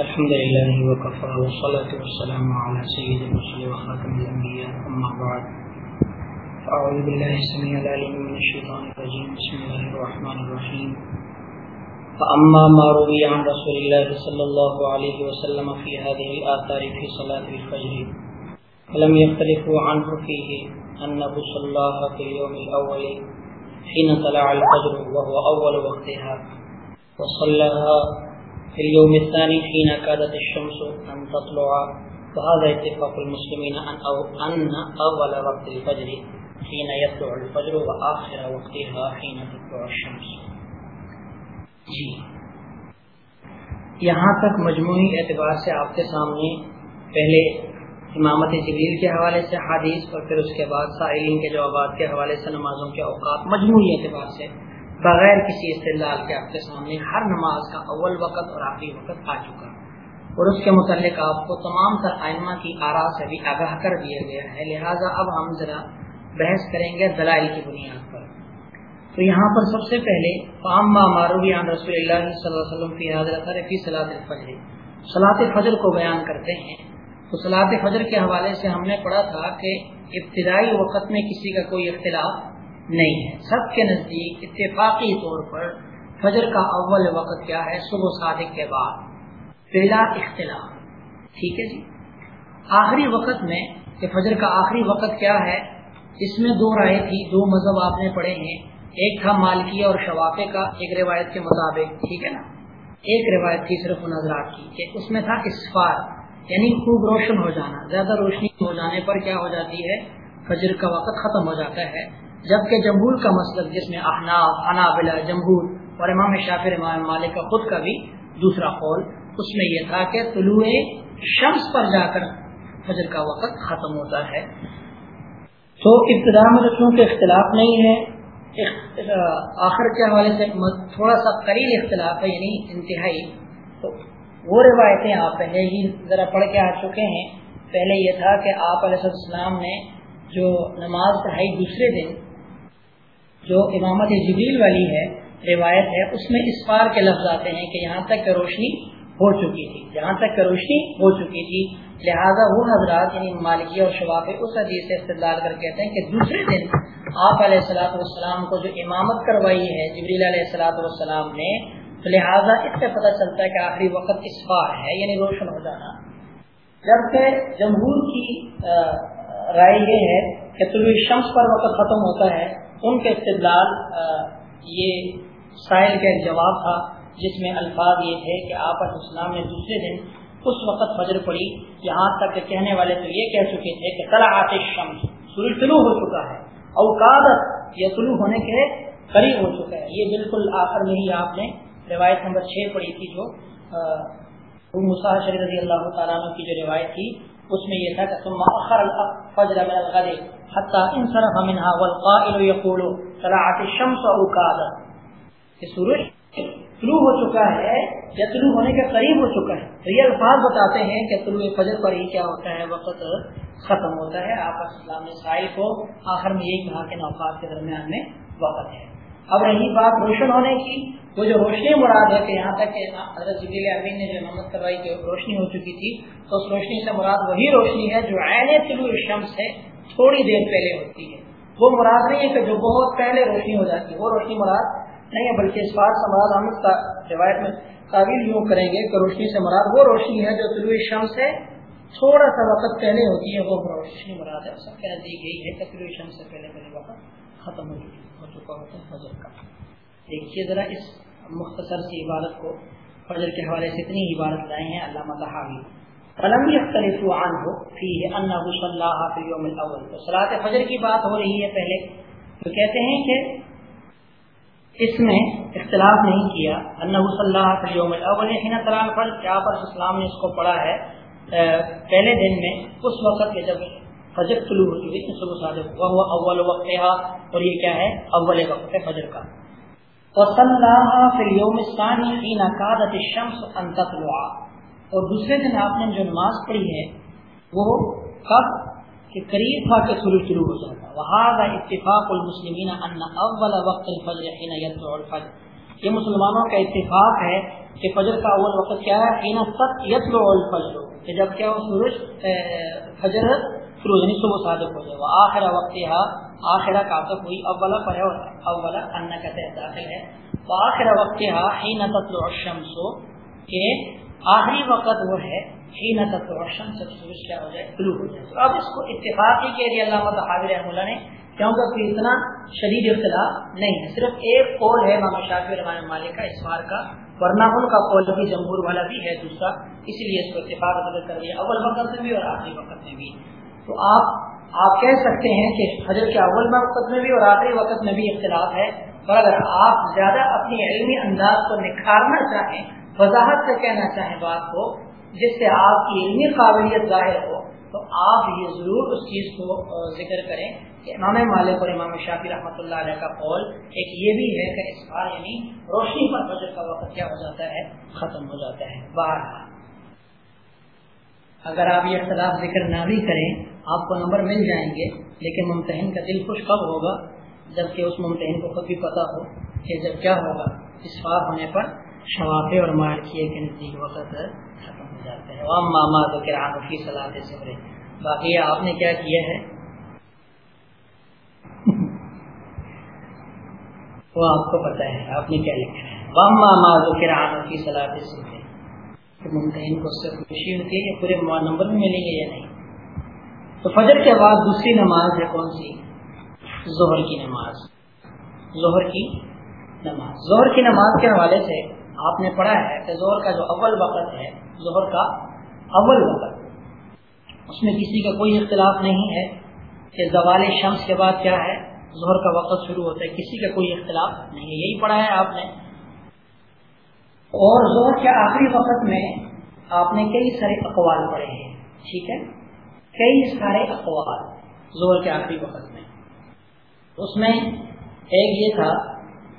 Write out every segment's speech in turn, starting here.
الحمد لله وكفى والصلاة والسلام على سيد المرسل وخاتم الأنبياء، أما بعد. أعوذ بالله السميع العليم من الشيطان الرجيم. بسم الله الرحمن الرحيم. فأما ما روي عن رسول الله صلى الله عليه وسلم في هذه الآثار في صلاة الفجر، فلم يختلفوا عنه فيه أنه صلى في اليوم الأول حين طلع الفجر وهو أول وقتها وصلىها اليوم الثاني حين كادت الشمس أن تطلع وهذا اتفاق المسلمين أن, أو أن أول وقت الفجر حين يطلع الفجر وآخر وقتها حين تطلع الشمس. جی. یہاں تک مجموعی اعتبار سے آپ کے سامنے پہلے امامت جبیل کے حوالے سے حادیث اور پھر اس کے بعد سائلین کے جوابات کے حوالے سے نمازوں کے اوقات مجموعی اعتبار سے بغیر کسی استدلال کے آپ کے سامنے ہر نماز کا اول وقت اور آخری وقت آ چکا۔ اور اس کے متعلق آپ کو تمام تر آئمہ کی آرا سے بھی آگاہ کر دیا گیا ہے۔ لہٰذا اب ہم ذرا بحث کریں گے دلائل کی بنیاد پر۔ تو یہاں پر سب سے پہلے فام معروبی عن رسول اللہ صلی اللہ علیہ وسلم فی حضرت فی صلاح الفجر۔ صلاح فجر کو بیان کرتے ہیں۔ تو صلاح فجر کے حوالے سے ہم نے پڑھا تھا کہ ابتدائی وقت میں کسی کا کوئی اختلاف نہیں ہے۔ سب کے نزدیک اتفاقی طور پر فجر کا اول وقت کیا ہے؟ صبح صادق کے بعد۔ بلا اختلاف۔ ٹھیک ہے جی؟ آخری وقت میں کہ فجر کا آخری وقت کیا ہے؟ اس میں دو رائے تھی، دو مذہب آپ نے پڑھے ہیں۔ ایک تھا مالکی اور شوافے کا، ایک روایت کے مطابق، ٹھیک ہے نا؟ ایک روایت تھی صرف نظرات کی کہ اس میں تھا اسفار یعنی خوب روشن ہو جانا۔ زیادہ روشنی ہو جانے پر کیا ہو جاتی ہے؟ فجر کا وقت ختم ہو جاتا ہے۔ جبکہ جمہور کا مسلک جس میں احناف انابلہ جمہور اور امام شافر امام مالک کا خود کا بھی دوسرا قول اس میں یہ تھا کہ طلوع شمس پر جا کر فجر کا وقت ختم ہوتا ہے۔ تو ابتدا میں کے اختلاف نہیں ہے آخر کے حوالے سے تھوڑا سا قریل اختلاف ہے یعنی انتہائی۔ تو وہ روایتیں آپ پہلے ہی ذرا پڑھ کے آ چکے ہیں۔ پہلے یہ تھا کہ آپ علیہ السلام نے جو نماز پڑھائی دوسرے دن جو امامت جبریل والی ہے، روایت ہے، اس میں اس پار کے لفظ آتے ہیں کہ یہاں تک روشنی ہو چکی تھی۔ جہاں تک روشنی ہو چکی تھی۔ لہذا وہ حضرات یعنی مالکی اور شباب اس حدیث سے استدلال کر کہتے ہیں کہ دوسرے دن آپ علیہ السلاۃ والسلام کو جو امامت کروائی ہے جبریل علیہ السلاۃ والسلام نے، تو لہٰذا اس سے پتہ چلتا ہے کہ آخری وقت اس بار ہے یعنی روشن ہو جانا۔ جبکہ جمہور کی رائے یہ ہے کہ طلوع شمس پر وقت ختم ہوتا ہے ان کے استدلال یہ سائل کا ایک جواب تھا، جس میں الفاظ یہ تھے کہ آپ السلام نے دوسرے دن اس وقت فجر پڑی یہاں تک کہ کہنے والے تو یہ کہہ چکے تھے کہ طلع آتش شمس سورج طلوع ہو چکا ہے اوقات یہ طلوع ہونے کے قریب ہو چکا ہے۔ یہ بالکل آخر میں ہی آپ نے روایت نمبر چھ پڑھی تھی جو شریف رضی اللہ تعالیٰ کی جو روایت تھی اس میں یہ تھا کہ ثم اخر الفجر من الغد حتى انصرف منها والقائل يقول طلعت الشمس اوكادا کہ سورج طلوع ہو چکا ہے، یا طلوع ہونے کے قریب ہو چکا ہے۔ تو یہ الفاظ بتاتے ہیں کہ طلوع فجر پر ہی کیا ہوتا ہے، وقت ختم ہوتا ہے آپ اسلام نے سائل کو آخر میں یہی کہا کہ نوقات کے درمیان میں وقت ہے۔ اب رہی بات روشن ہونے کی، وہ جو روشنی مراد ہے کہ یہاں تک کہ حضرت جبیل امین نے جو محمد کروائی کہ روشنی ہو چکی تھی، تو اس روشنی سے مراد وہی روشنی ہے جو عین طلوع شمس ہے تھوڑی دیر پہلے ہوتی ہے۔ وہ مراد نہیں ہے کہ جو بہت پہلے روشنی ہو جاتی ہے وہ روشنی مراد نہیں ہے، بلکہ اس بات سے مراد ہم روایت میں قابل یوں کریں گے کہ روشنی سے مراد وہ روشنی ہے جو طلوع شمس ہے تھوڑا سا وقت پہلے ہوتی ہے، وہ روشنی مراد ہے۔ سب کہہ دی گئی ہے کہ طلوع شمس سے پہلے پہلے وقت۔ ختم ہو چکا ہوتا ہے فجر کا۔ دیکھیے ذرا اس مختصر سی عبارت کو، فجر کے حوالے سے اتنی عبارت لائے ہیں، علامہ تحاوی قلم یختلف عنہ فیہ انہ صلی اللہ فی یوم الاول۔ تو صلاة فجر کی بات ہو رہی ہے پہلے۔ تو کہتے ہیں کہ اس میں اختلاف نہیں کیا۔ انہ صلی اللہ فی یوم الاول حین طلع الفجر کیا پر اسلام نے اس کو پڑھا ہے؟ پہلے دن میں، اس وقت کے جب فجر طلوع ہوتی ہوئی صبح صادق وہ اول وقت اور یہ کیا ہے؟ اول وقت ہے فجر کا۔ وصلاها في اليوم الثاني حين كادت الشمس ان تطلع اور دوسرے دن آپ نے جو نماز پڑھی ہے، وہ کب؟ کہ قریب تھا کہ سورج شروع ہو جاتا وہاں اتفاق المسلمین ان اول وقت الفجر حين يطلع الفجر۔ یہ مسلمانوں کا اتفاق ہے کہ فجر کا اول وقت کیا ہے؟ حین تک یتلو الفجر۔ کہ جب کیا وہ سورج فجر فروز یعنی صبح صادق ہو جائے، وہ آخر وقت یہاں آخرہ کاتب ہوئی اولا پر ہے اور اولا ان کا تحت داخل ہے۔ وہ آخر وقت یہاں حین تطلع الشمس، کہ آخری وقت وہ ہے، حین تطلع الشمس، جب سورج کیا ہو جائے، طلوع ہو جائے۔ تو اب اس کو اتفاقی کے لیے اللہ متحابر رحمہ اللہ نے کیونکہ کوئی اتنا شدید اختلاف نہیں ہے۔ صرف ایک قول ہے امام شافی اور امام مالک کا، اس بار کا، ورنہ ان کا قول بھی جمہور والا بھی ہے، دوسرا اس لیے اس کو اتفاق بدل کر دیا، اول وقت میں بھی اور آخری وقت میں بھی۔ تو آپ آپ کہہ سکتے ہیں کہ حضرت کے اول وقت میں بھی اور آخری وقت میں بھی اختلاف ہے اور اگر آپ زیادہ اپنی علمی انداز کو نکھارنا چاہیں، وضاحت سے کہنا چاہیں بات کو، جس سے آپ کی علمی قابلیت ظاہر ہو، تو آپ یہ ضرور اس چیز کو ذکر کریں کہ امام مالک اور امام شافی رحمۃ اللہ علیہ کا قول ایک یہ بھی ہے کہ اس بار یعنی روشنی پر فجر کا وقت کیا ہو جاتا ہے؟ ختم ہو جاتا ہے۔ باہر اگر آپ یہ اختلاف ذکر نہ بھی کریں آپ کو نمبر مل جائیں گے، لیکن ممتحن کا دل خوش کب ہوگا؟ جبکہ اس ممتحن کو خود بھی پتا ہو کہ جب کیا ہوگا، اس بار ہونے پر شوافے اور مارکیے کے نزدیک وقت ختم ہو جاتا ہے۔ عام ماما تو کران کی صلاح سے باقی آپ نے کیا کیا ہے؟ وہ آپ کو پتا ہے، آپ نے کیا لکھا ہے؟ واما ماضو کران کی صلاح سے ممتحن کو اس سے خوشی ہوتی ہے پورے نمبر میں ملیں گے یا نہیں؟ تو فجر کے بعد دوسری نماز ہے کون سی؟ ظہر کی نماز۔ ظہر کی نماز۔ ظہر کی نماز کے حوالے سے آپ نے پڑھا ہے کہ ظہر کا جو اول وقت ہے، ظہر کا اول وقت۔ اس میں کسی کا کوئی اختلاف نہیں ہے کہ زوال شمس کے بعد کیا ہے، ظہر کا وقت شروع ہوتا ہے، کسی کا کوئی اختلاف نہیں ہے۔ یہی پڑھا ہے آپ نے۔ اور ظہر کے آخری وقت میں آپ نے کئی سارے اقوال پڑھے ہیں۔ ٹھیک ہے؟ کئی سارے اقوال ظہر کے آخری وقت میں۔ اس میں ایک یہ تھا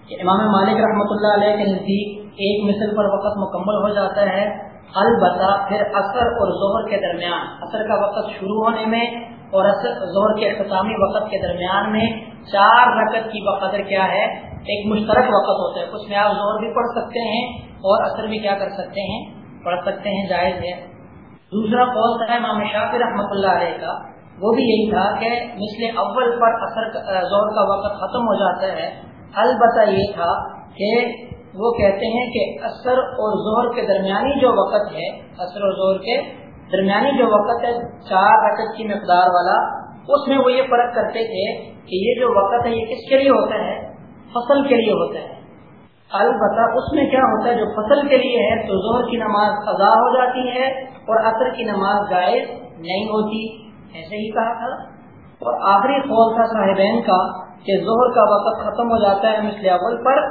کہ امام مالک رحمۃ اللہ علیہ کے نزدیک ایک مثل پر وقت مکمل ہو جاتا ہے۔ البتہ پھر اثر اور ظہر کے درمیان اثر کا وقت شروع ہونے میں اور اثر زہر کے اختتامی وقت کے درمیان میں چار رکت کی بقدر کیا ہے؟ ایک مشترک وقت ہوتا ہے۔ اس میں آپ زہر بھی پڑھ سکتے ہیں اور اثر بھی کیا کر سکتے ہیں؟ پڑھ سکتے ہیں، جائز ہے۔ دوسرا قول ہے امام شافی رحمۃ اللہ علیہ کا، وہ بھی یہی تھا کہ مثل اول پر اثر زہر کا وقت ختم ہو جاتا ہے۔ البتہ یہ تھا کہ وہ کہتے ہیں کہ اثر اور زہر کے درمیانی جو وقت ہے، اثر اور زہر کے درمیانی جو وقت ہے، چار رکت کی مقدار والا، اس میں وہ یہ فرق کرتے تھے کہ یہ جو وقت ہے، یہ کس کے لیے ہوتا ہے؟ فصل کے لیے ہوتا ہے۔ البتہ اس میں کیا ہوتا ہے، جو فصل کے لیے ہے، تو زہر کی نماز ادا ہو جاتی ہے اور عصر کی نماز جائز نہیں ہوتی، ایسے ہی کہا تھا۔ اور آخری قول تھا صاحبین کا کہ زہر کا وقت ختم ہو جاتا ہے مثل اول پر،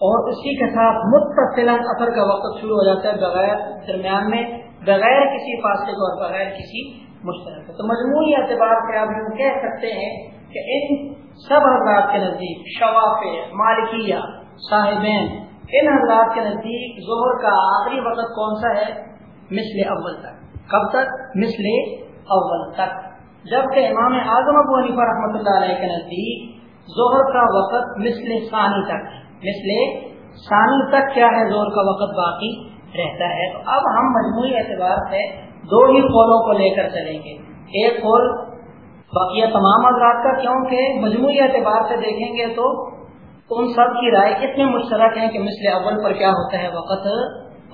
اور اسی کے ساتھ متصل اثر کا وقت شروع ہو جاتا ہے بغیر درمیان میں، بغیر کسی فاصلے اور بغیر کسی مشترک۔ تو مجموعی اعتبار سے آپ یوں کہہ سکتے ہیں کہ ان سب حضرات کے نزدیک شواف مالکیہ صاحبین، ان حضرات کے نزدیک ظہر کا آخری وقت کون سا ہے؟ مثل اول تک۔ کب تک؟ مثل اول تک۔ جبکہ امام اعظم ابو حنیفہ رحمۃ اللہ علیہ کے نزدیک ظہر کا وقت مثل ثانی تک مثل ثانی تک کیا ہے؟ ظہر کا وقت باقی رہتا ہے۔ تو اب ہم مجموعی اعتبار سے دو ہی قولوں کو لے کر چلیں گے۔ ایک قول باقیہ تمام حضرات کا، کیونکہ مجموعی اعتبار سے دیکھیں گے تو ان سب کی رائے اتنے مشترک ہیں کہ مثل اول پر کیا ہوتا ہے؟ وقت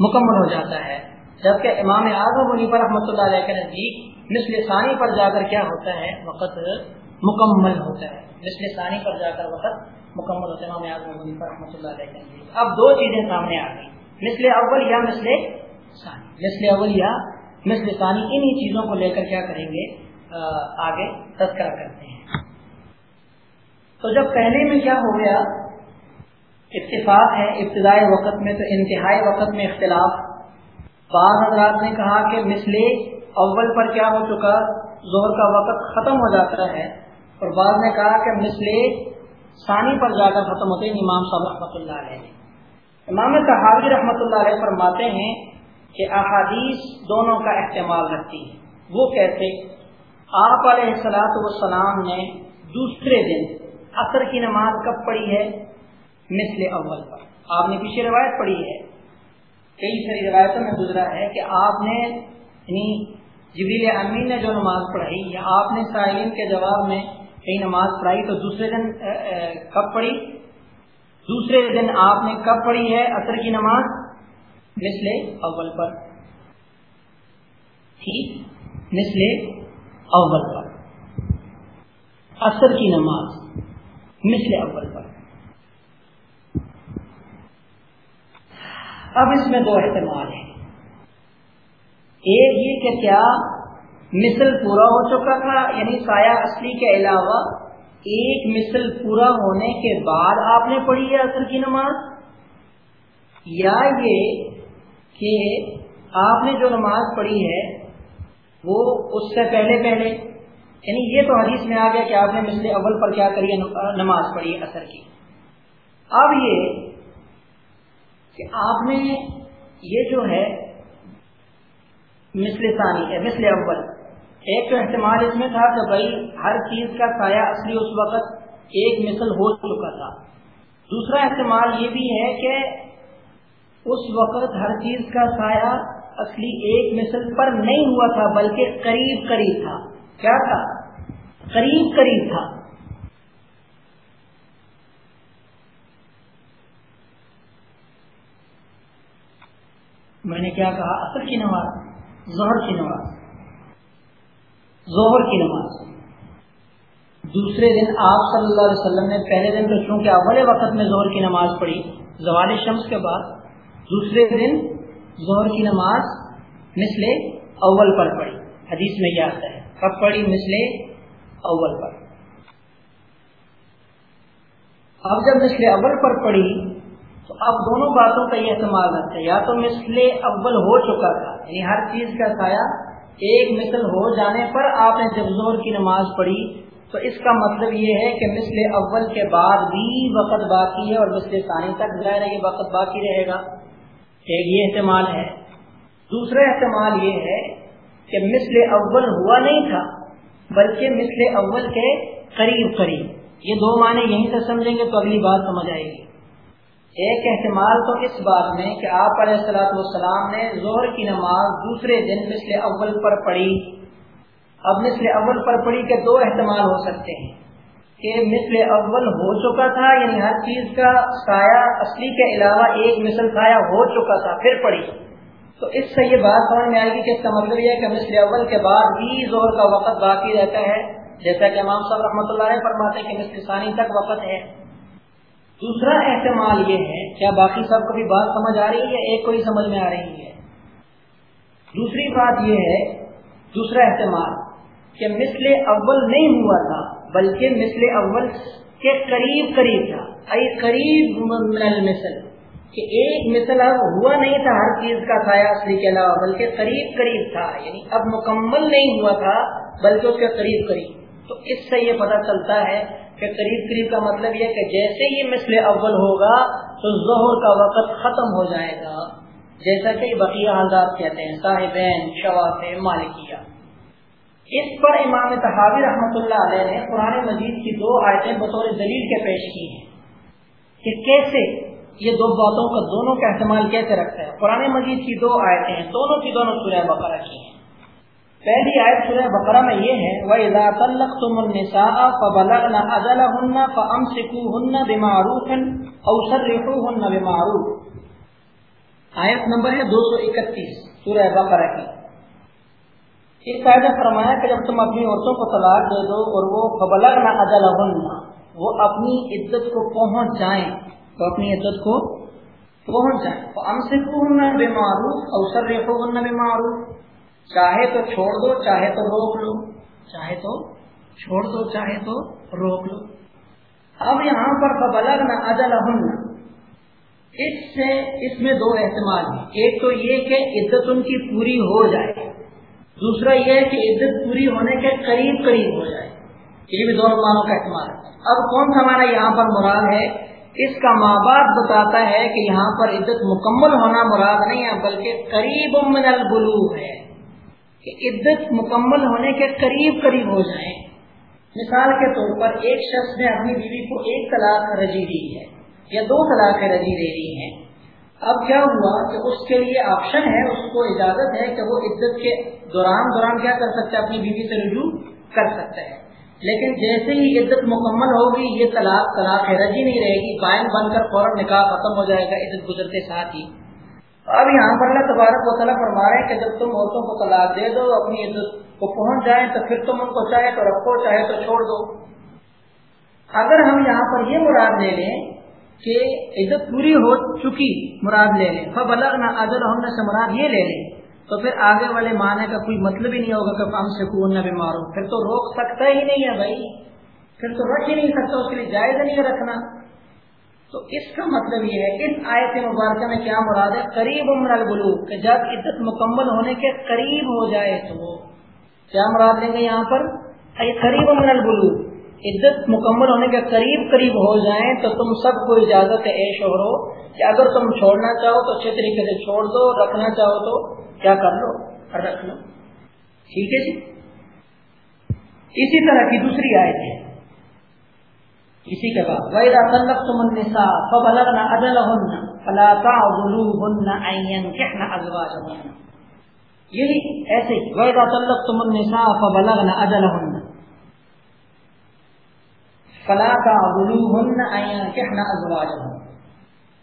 مکمل ہو جاتا ہے۔ جبکہ امام اعظم علی پر رحمۃ اللہ علیہ کے نزدیک مثل ثانی پر جا کر کیا ہوتا ہے؟ وقت مکمل ہوتا ہے۔ مثل ثانی پر جا کر وقت مکمل ہوتا ہے۔ امام اعظم علی پر رحمۃ اللہ علیہ کے نزدیک۔ اب دو چیزیں سامنے آ گئی مثل اول یا مثل ثانی۔ مثل اول یا مثل ثانی، انہی چیزوں کو لے کر کیا کریں گے؟ آگے تذکرہ کرتے ہیں۔ تو جب پہلے میں کیا ہو گیا اتفاق ہے ابتدائی وقت میں تو انتہائی وقت میں اختلاف۔ بعض حضرات نے کہا کہ مثل اول پر کیا ہو چکا زہر کا وقت ختم ہو جاتا ہے۔ اور بعض نے کہا کہ مثل ثانی پر جا کر ختم ہوتے ہیں، امام صاحب رحمۃ اللہ علیہ۔ امام صحابی رحمۃ اللہ علیہ فرماتے ہیں کہ احادیث دونوں کا احتمال رکھتی ہے وہ کہتے آپ علیہ السلاۃ والسلام نے دوسرے دن عصر کی نماز کب پڑھی ہے؟ مثل اول پر۔ آپ نے پیچھے روایت پڑھی ہے۔ کئی ساری روایتوں میں گزرا ہے کہ آپ نے یعنی جبریل امین نے جو نماز پڑھائی یا آپ نے سائلین کے جواب میں کئی نماز پڑھائی تو دوسرے دن کب پڑھی؟ دوسرے دن آپ نے کب پڑھی ہے اثر کی نماز؟ مثل اول پر۔ ٹھیک۔ مثل اول پر۔ اثر کی نماز۔ مثل اول پر۔ اب اس میں دو احتمال ہیں۔ ایک یہ کہ کیا مثل پورا ہو چکا تھا یعنی سایہ اصلی کے علاوہ ایک مثل پورا ہونے کے بعد آپ نے پڑھی ہے اصل کی نماز؟ یا یہ کہ آپ نے جو نماز پڑھی ہے، وہ اس سے پہلے پہلے۔ یعنی یہ تو حدیث میں آ گیا کہ آپ نے مثل اول پر کیا کری نماز پڑھی ہے اثر کی۔ اب یہ کہ آپ نے یہ جو ہے مثل ثانی ہے، مثل اول۔ ایک تو احتمال اس میں تھا کہ بھائی ہر چیز کا سایہ اصلی اس وقت ایک مثل ہو چکا تھا۔ دوسرا احتمال یہ بھی ہے کہ اس وقت ہر چیز کا سایہ اصلی ایک مثل پر نہیں ہوا تھا، بلکہ قریب قریب تھا۔ کیا تھا؟ قریب قریب تھا۔ میں نے کیا کہا؟ اصل کی نماز، ظہر کی نماز، ظہر کی نماز۔ دوسرے دن آپ صلی اللہ علیہ وسلم نے پہلے دن تو چونکہ اول وقت میں ظہر کی نماز پڑھی، زوال شمس کے بعد، دوسرے دن ظہر کی نماز مثل اول پر پڑھی۔ حدیث میں یہ آتا ہے؟ کب پڑھی؟ مثل اول پر۔ اب جب مثل اول پر پڑھی تو اب دونوں باتوں کا یہ اعتماد ہے یا تو مثل اول ہو چکا تھا یعنی ہر چیز کا سایہ ایک مثل ہو جانے پر آپ نے جب زور کی نماز پڑھی، تو اس کا مطلب یہ ہے کہ مثل اول کے بعد بھی وقت باقی ہے اور مثل ثانی تک ظاہر ہے کہ وقت باقی رہے گا۔ ایک یہ احتمال ہے۔ دوسرا احتمال یہ ہے کہ مثل اول ہوا نہیں تھا، بلکہ مثل اول کے قریب قریب۔ یہ دو معنی یہیں سے سمجھیں گے تو اگلی بات سمجھ آئے گی۔ ایک احتمال تو اس بات میں کہ آپ علیہ السلاۃ والسلام نے زہر کی نماز دوسرے دن مثل اول پر پڑھی۔ اب مثل اول پر پڑھی کے دو احتمال ہو سکتے ہیں۔ کہ مثل اول ہو چکا تھا یعنی ہر چیز کا سایہ اصلی کے علاوہ ایک مثل سایہ ہو چکا تھا، پھر پڑھی۔ تو اس سے یہ بات سمجھ میں آئے گی کہ اس کا مطلب یہ ہے کہ مثل اول کے بعد بھی زہر کا وقت باقی رہتا ہے۔ جیسا کہ امام صاحب رحمۃ اللہ فرماتے ہیں کہ مثل ثانی تک وقت ہے۔ دوسرا احتمال یہ ہے، کیا باقی سب کو بھی بات سمجھ آ رہی ہے؟ ایک کو ہی سمجھ میں آ رہی ہے۔ دوسری بات یہ ہے، دوسرا احتمال کہ مثل اول نہیں ہوا تھا، بلکہ مثل اول کے قریب قریب تھا۔ اے قریب من المثل، کہ ایک مثل اب ہوا نہیں تھا، ہر چیز کا سایہ اصلی کے علاوہ، بلکہ قریب قریب تھا۔ یعنی اب مکمل نہیں ہوا تھا، بلکہ اس کے قریب قریب۔ تو اس سے یہ پتہ چلتا ہے کہ قریب قریب کا مطلب یہ کہ جیسے ہی مثل اول ہوگا تو ظہر کا وقت ختم ہو جائے گا۔ جیسا کہ بقیہ حضرات کہتے ہیں، صاحبین، شواف، مالکیہ۔ اس پر امام تحابی رحمۃ اللہ علیہ نے قرآن مجید کی دو آیتیں بطور دلیل کے پیش کی ہیں۔ کہ کیسے یہ دو باتوں کا دونوں کا احتمال کیسے رکھتا ہے۔ قرآن مجید کی دو آیتیں ہیں، دونوں کی دونوں سورہ بقرہ کی ہیں۔ پہلی آیت سورہ بقرہ میں یہ ہے، وَإِذَا طَلَّقْتُمُ النِّسَاءَ فَبَلَغْنَ أَجَلَهُنَّ فَأَمْسِكُوهُنَّ بِمَعْرُوفٍ أَوْ سَرِّحُوهُنَّ بِمَعْرُوفٍ۔ آیت نمبر ہے 231 سورہ بقرہ کی۔ اس آیت فرمایا کہ جب تم اپنی عورتوں کو طلاق دے دو اور وہ فَبَلَغْنَ أَجَلَهُنَّ، وہ اپنی عزت کو پہنچ جائیں۔ تو اپنی عزت کو پہنچ جائیں۔ فَأَمْسِكُوهُنَّ بِمَعْرُوفٍ أَوْ سَرِّحُوهُنَّ بِمَعْرُوفٍ۔ چاہے تو چھوڑ دو، چاہے تو روک لو۔ چاہے تو چھوڑ دو، چاہے تو روک لو۔ اب یہاں پر بلغ نہ اجل اس سے اس میں دو احتمال ہیں۔ ایک تو یہ کہ عزت ان کی پوری ہو جائے۔ دوسرا یہ ہے کہ عزت پوری ہونے کے قریب قریب ہو جائے۔ یہ بھی دونوں مانوں کا احتمال ہے۔ اب کون سا مانا یہاں پر مراد ہے؟ اس کا ماں باپ بتاتا ہے کہ یہاں پر عزت مکمل ہونا مراد نہیں ہے، بلکہ قریب من البلو ہے۔ کہ عدت مکمل ہونے کے قریب قریب ہو جائیں مثال کے طور پر ایک شخص نے اپنی بیوی کو ایک طلاق رجی دی ہے یا دو طلاق رجی دے دی ہیں۔ اب کیا ہوا کہ اس کے لیے آپشن ہے، اس کو اجازت ہے کہ وہ عزت کے دوران دوران کیا کر سکتا ہے، اپنی بیوی سے رجوع کر سکتا ہے۔ لیکن جیسے ہی عزت مکمل ہوگی، یہ طلاق طلاق رجی نہیں رہے گی بائن بن کر فوراً نکاح ختم ہو جائے گا عزت گزرتے ساتھ ہی۔ اب یہاں پر اللہ تبارک و تعالیٰ فرما رہے ہیں کہ جب تم عورتوں کو طلاق دے دو، اپنی عزت کو پہنچ جائیں تو پھر تم ان کو چاہے تو رکھو، چاہے تو چھوڑ دو۔ اگر ہم یہاں پر یہ مراد لے لیں کہ عزت پوری ہو چکی مراد لے لیں فب الگ نہ ادر ہونے سے مراد یہ لے لیں، تو پھر آگے والے معنی کا کوئی مطلب ہی نہیں ہوگا کہ ہم سے کون نہ بیمار ہو پھر تو روک سکتا ہی نہیں ہے بھائی۔ پھر تو رکھ ہی نہیں سکتا، اس کے لیے جائز نہیں رکھنا۔ تو اس کا مطلب یہ ہے اس آیت مبارکہ میں کیا مراد ہے؟ قریب عمر البلو کہ جب عزت مکمل ہونے کے قریب ہو جائے تو۔ کیا مراد لیں گے یہاں پر؟ قریب عمر البلو عزت مکمل ہونے کے قریب قریب ہو جائیں تو تم سب کو اجازت ہے، اے شوہرو، کہ اگر تم چھوڑنا چاہو تو اچھے طریقے سے چھوڑ دو، رکھنا چاہو تو کیا کر لو؟ اور رکھ لو۔ ٹھیک ہے جی؟ اسی طرح کی دوسری آیت ہے۔ اسی کے بعد ویدا تلق تم النساء فبلغن اجلهن فلا تعذلوهن ان ينكحن ازواجهن یہی ایسے ہی۔ ویدا تلق تم النساء فبلغن اجلهن فلا تعذلوهن ان ينكحن ازواجهن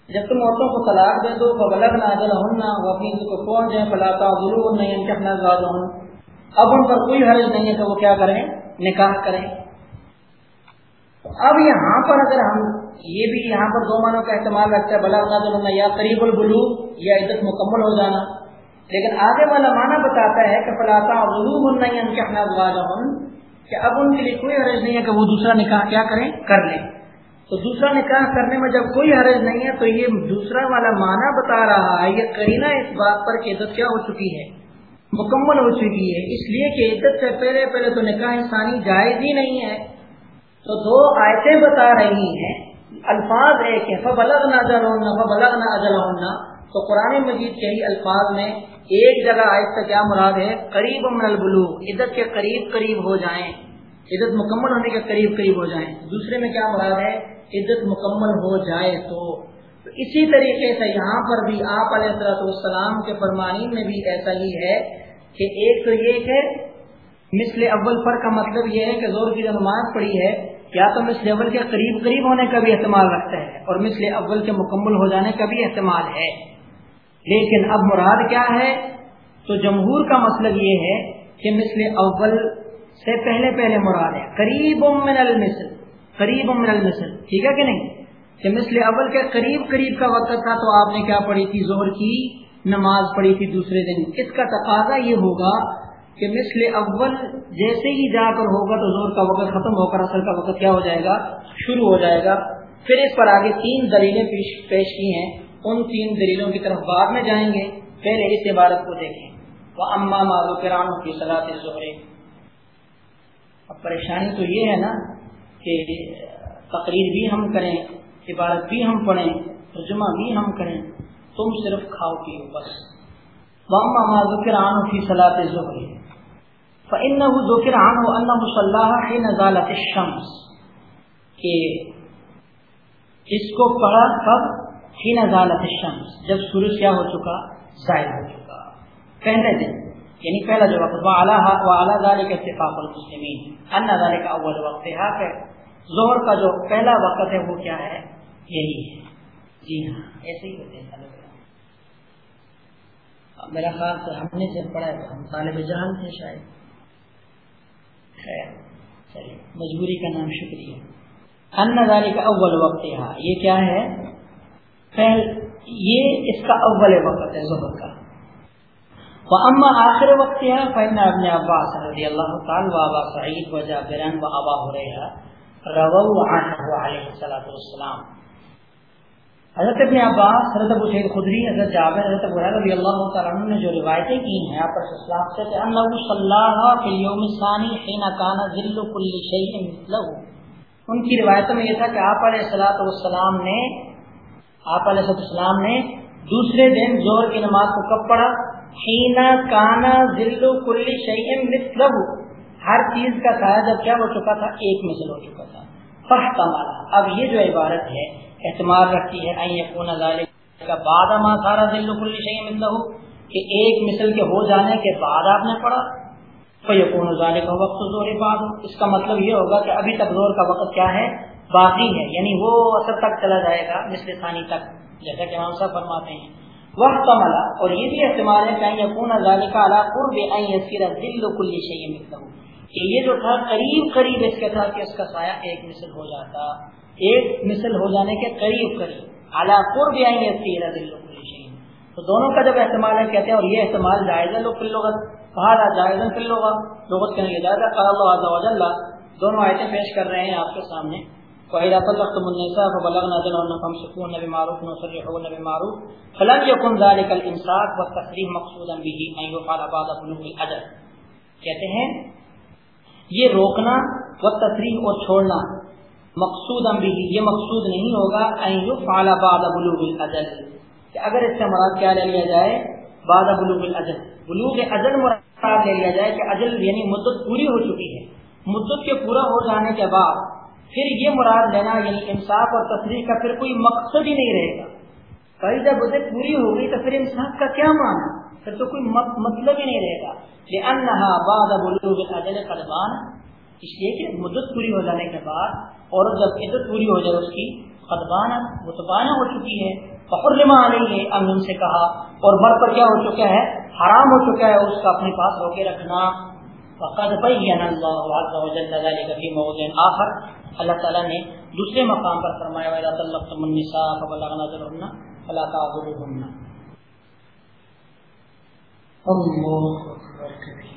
جب تم عورتوں کو طلاق دے دو فلگ نہ اجل وہ اپنی کو پہنچ جائیں، فلا ضرور نہیں کہنا اب ان پر کوئی حرج نہیں ہے کہ وہ کیا کریں؟ نکاح کریں۔ اب یہاں پر اگر ہم یہ بھی یہاں پر دو مانوں کا استعمال رکھتے ہیں بلغ نہ یا قریب البلو یا عزت مکمل ہو جانا۔ لیکن آگے والا معنی بتاتا ہے کہ فلاطا غلوب نہیں کہنا کہ اب ان کے لیے کوئی حرج نہیں ہے کہ وہ دوسرا نکاح کیا کریں؟ کر لیں۔ تو دوسرا نکاح کرنے میں جب کوئی حرج نہیں ہے تو یہ دوسرا والا معنی بتا رہا ہے، یہ کرینہ اس بات پر کہ عزت کیا ہو چکی ہے؟ مکمل ہو چکی ہے۔ اس لیے کہ عزت سے پہلے پہلے تو نکاح انسانی جائز ہی نہیں ہے۔ تو دو آیتیں بتا رہی ہیں۔ الفاظ ایک ہے کہ فب الگ نہ اجل ہونا نہ اجل ہونا تو قرآن مجید کے ہی الفاظ میں ایک جگہ آیت کا کیا مراد ہے؟ قریب من البلو عزت کے قریب قریب ہو جائیں۔ عزت مکمل ہونے کے قریب قریب ہو جائیں۔ دوسرے میں کیا مراد ہے؟ عزت مکمل ہو جائے تو۔ اسی طریقے سے یہاں پر بھی آپ علیہ السلام کے فرمانی میں بھی ایسا ہی ہے کہ ایک تو یہ ہے، مثل اول پر کا مطلب یہ ہے کہ زور کی جو نماز پڑی ہے یا تو مثل اول کے قریب قریب ہونے کا بھی احتمال رکھتا ہے اور مثل اول کے مکمل ہو جانے کا بھی احتمال ہے۔ لیکن اب مراد کیا ہے؟ تو جمہور کا مطلب یہ ہے کہ مثل اول سے پہلے پہلے مراد ہے۔ قریب من المثل، قریب من المثل، ٹھیک ہے کہ نہیں؟ کہ مثل اول کے قریب قریب کا وقت تھا تو آپ نے کیا پڑھی تھی؟ زہر کی نماز پڑھی تھی دوسرے دن۔ اس کا تقاضا یہ ہوگا کہ مثل اول جیسے ہی جا کر ہوگا تو زور کا وقت ختم ہو کر اصل کا وقت کیا ہو جائے گا؟ شروع ہو جائے گا۔ پھر اس پر آگے تین دلیلیں پیش پیش کی ہیں۔ ان تین دلیلوں کی طرف بعد میں جائیں گے۔ پہلے اس عبارت کو دیکھیں۔ وہ اما مالو کرانوں کی صلاح زہرے اب پریشانی تو یہ ہے نا کہ تقریر بھی ہم کریں، عبارت بھی ہم پڑھیں، ترجمہ بھی ہم کریں، تم صرف کھاؤ پیو بس۔ واما ذکر عن فی صلاۃ الظہر۔ فانه ذکر عنه انه صلاها حين زالت الشمس کہ اس کو پڑھا کب حين زالت الشمس جب سورج کیا ہو چکا زائل ہو چکا۔ پہلے دن یعنی پہلا جو وقت وعلى وعلى ذلك اتفاق المسلمين۔ ان ذلك اول وقتها کہ زہر کا جو پہلا وقت ہے، وہ کیا ہے؟ یہی ہے۔ جی ہاں ایسے ہی ہوتے ہیں۔ میرا خیال سے ہم نے جب پڑھا ہے ہم طالب جہان تھے شاید۔ چلیے، مجبوری کا نام شکریہ۔ ان نظارے کا اول وقت یہاں یہ کیا ہے؟ پہل یہ اس کا اول وقت ہے، ظہر کا۔ وہ اما آخر وقت ہے فہنا ابن عباس رضی اللہ تعالی و ابا سعید و جابران و ابا ہریرہ السلام حضرت ابن عباس، حضرت ابو سید خدری، حضرت جابر، حضرت ابو رضی اللہ تعالیٰ عنہ نے جو روایتیں کی ہیں، آپ پر اسلام سے کہ انہو صلی اللہ فی اليوم الثانی حین کان ذل کل شیء مثلہ ان کی روایتوں میں یہ تھا کہ آپ علیہ الصلوۃ والسلام نے، آپ علیہ السلام نے دوسرے دن ظہر کی نماز کو کب پڑھا؟ حین کان ذل کل شیء مثلہ ہر چیز کا سایہ جب کیا ہو چکا تھا؟ ایک مثل ہو چکا تھا۔ اب یہ جو عبارت ہے احتمال رکھتی ہے بعد سارا دل کل ملتا ہو کہ ایک مثل کے ہو جانے کے بعد آپ نے پڑھا۔ فیقون کا وقت زور بعد، اس کا مطلب یہ ہوگا کہ ابھی تک زور کا وقت کیا ہے؟ باقی ہے یعنی وہ اثر تک چلا جائے گا، مثل ثانی تک، جیسا کہ امام صاحب فرماتے ہیں۔ وقت ملا اور یہ بھی احتمال ہے کہ یقون ذالکہ علی قرب ان یسیر ذل کل شیء مثلہ کہ یہ جو تھا قریب قریب اس کے تھا کہ اس کا سایہ ایک مثل ہو جاتا۔ ایک مثل ہو جانے کے قریب قریب۔ اعلیٰ قرب ان یسیر تو دونوں کا جب احتمال ہے، کہتے ہیں، اور یہ احتمال جائز ہے لوگ فی اللغت۔ کہا جائز فی اللغت۔ لغت کہنے کے جائز قال اللہ عز وجل دونوں آیتیں پیش کر رہے ہیں آپ کے سامنے۔ وإذا طلقتم کہتے ہیں، یہ روکنا و تصریح اور چھوڑنا مقصود بھی یہ مقصود نہیں ہوگا ان بعد بلوغ الاجل کہ اگر اس سے مراد کیا لے لیا جائے؟ بعد بلوغ الاجل بلوغ اجل مراد لے لیا جائے کہ اجل یعنی مدت پوری ہو چکی ہے۔ مدت کے پورا ہو جانے کے بعد پھر یہ مراد لینا یعنی انصاف اور تصریح کا پھر کوئی مقصد ہی نہیں رہے گا۔ کئی جب اسے پوری ہو گئی تو پھر انصاف کا کیا مانا پھر تو کوئی مطلب ہی نہیں رہے گا۔ یہ انہا باد بلوغ اجل قدبان اس لیے کہ مدت پوری ہو جانے کے بعد اور جب عزت پوری ہو جائے اس کی قدبان متبانہ ہو چکی ہے فخرما علیہ امن سے کہا، اور مر پر کیا ہو چکا ہے؟ حرام ہو چکا ہے اس کا اپنے پاس روکے رکھنا۔ فقد بین اللہ عز وجل ذلك في موضع آخر۔ اللہ تعالیٰ نے دوسرے مقام پر فرمایا جی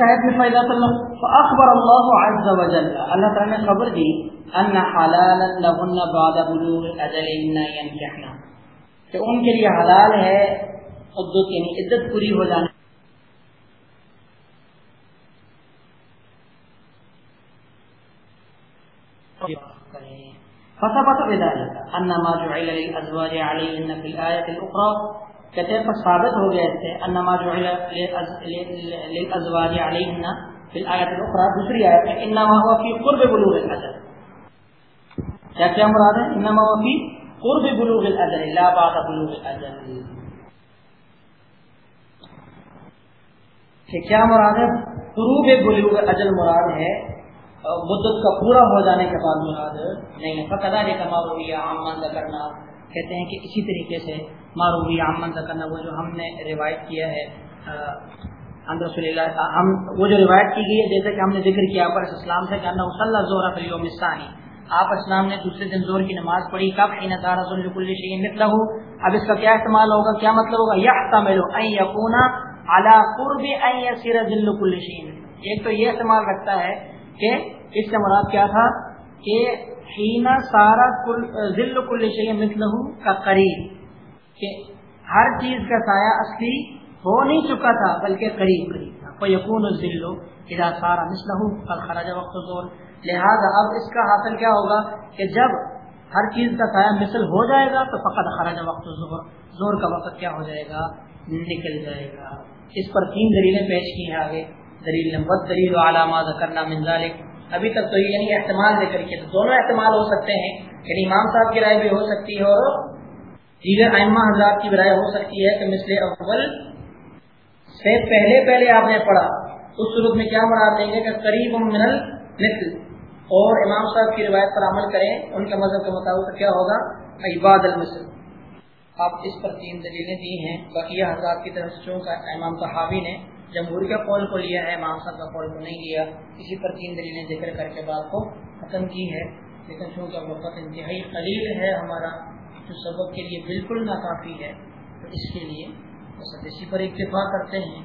اس آیت میں فائدہ اخبر اللہ عز و جل. اللہ تعالی نے خبر دی، ان حلالا لهن بعد بلوغ اجلهن ينكحن کہ ان کے لیے حلال ہے، عدت یعنی عدت پوری ہو جانے فثبت بذلك ان ما جعل للازواج عليهن في الايه الاخرى کہتے ہیں ثابت ہو گیا اس سے انما جو للازواج علیہن فی الایت الاخرى دوسری ایت ہے، انما هو فی قرب بلوغ الاجل کیا کیا مراد ہے؟ انما هو فی قرب بلوغ الاجل لا بعد بلوغ الاجل کہ کیا مراد ہے؟ قروب بلوغ اجل مراد ہے، مدت کا پورا ہو جانے کے بعد مراد نہیں ہے. فقدہ یہ کما عام کرنا کہتے ہیں کہ اسی طریقے سے معروبی عامن کرنا وہ جو ہم نے روایت کیا ہے رسول اللہ ہم، وہ جو روایت کی گئی ہے جیسے کہ ہم نے ذکر کیا پر اسلام سے کہنا وصلی زور فلیوم ثانی آپ اسلام نے دوسرے دن زور کی نماز پڑھی، کب؟ حین دار رسول کل شیء مثلہ اب اس کا کیا استعمال ہوگا، کیا مطلب ہوگا؟ یحتمل ان یکون علی قرب ان یسیر ذل کل شیء۔ ایک تو یہ استعمال رکھتا ہے کہ اس سے مراد کیا تھا؟ کہ حین سارا ذل کل شیء مثلہ کا قریب۔ کہ ہر چیز کا سایہ اصلی ہو نہیں چکا تھا، بلکہ قریب قریب تھا۔ کوئی یقون ذلو ادا سارا مسلح کل خراج وقت زور لہٰذا اب اس کا حاصل کیا ہوگا کہ جب ہر چیز کا سایہ مثل ہو جائے گا تو فقط خراج وقت زور زور کا وقت کیا ہو جائے گا؟ نکل جائے گا۔ اس پر تین دلیلیں پیش کی ہیں آگے۔ دلیل نمبر دلیل علامات کرنا منظالک ابھی تک تو یعنی احتمال دے کر کے دونوں احتمال ہو سکتے ہیں یعنی امام صاحب کی رائے بھی ہو سکتی ہے اور دیگر ائمہ حضرات کی برائے ہو سکتی ہے کہ مثل اول سے پہلے پہلے آپ نے پڑھا، اس صورت میں کیا مراد دیں گے کہ قریب من المثل۔ اور امام صاحب کی روایت پر عمل کریں، ان کے مذہب کے مطابق کیا ہوگا؟ عباد المثل۔ آپ اس پر تین دلیلیں دی ہیں۔ بقیہ حضرات کی طرف سے کا امام صحابی نے جمہور کے قول کو لیا ہے، امام صاحب کا قول کو نہیں لیا، اسی پر تین دلیلیں ذکر کر کے بات کو ختم کی ہے لیکن چونکہ وقت انتہائی قلیل ہے ہمارا جو سبب کے لیے بالکل ناکافی ہے، تو اس کے لیے بس اسی پر اتفاق کرتے ہیں۔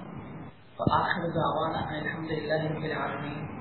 تو آخر دعوانا الحمد للہ رب العالمین۔